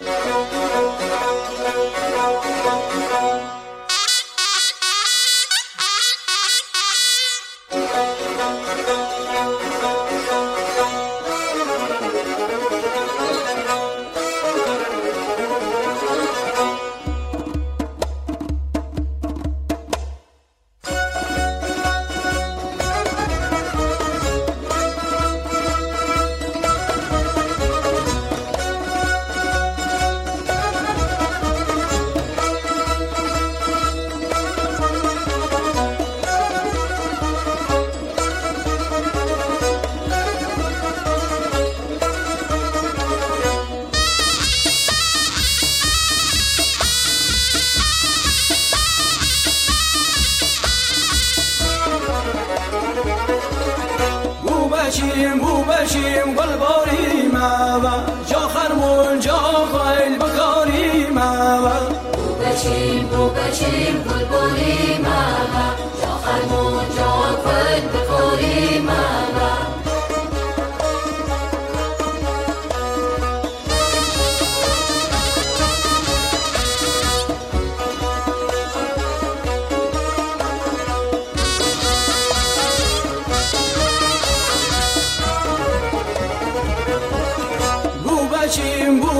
Thank you. بشیم بو بشیم گل باری موا جا خرمون جا خیل بکاری موا بو بشیم بو بشیم گل باری موا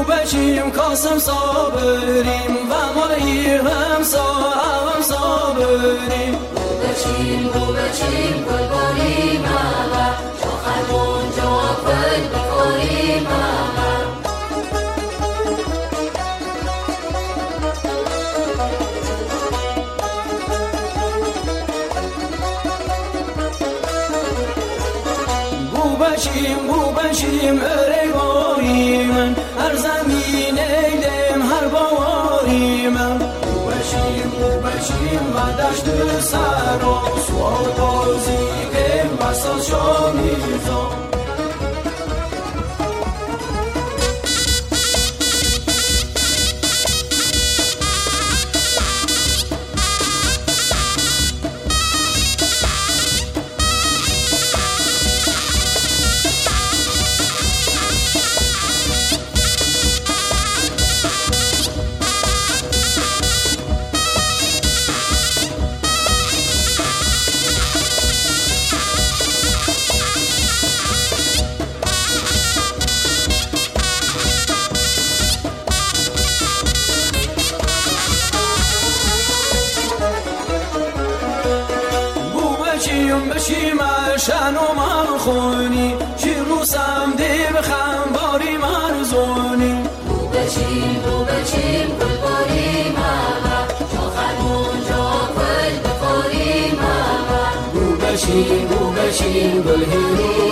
بچیم کاسم صابریم و مالی هم هم صابریم. بو بچیم بو بچیم گل باریم جا خرمون جا گل بخوریم بو بچیم بو بچیم اره باری هر زمین ایدم هر بو بچیم بو بچیم و دشت سر و سوال بازی که مساز بشیم بشیم شن و من خونی. بو بشیم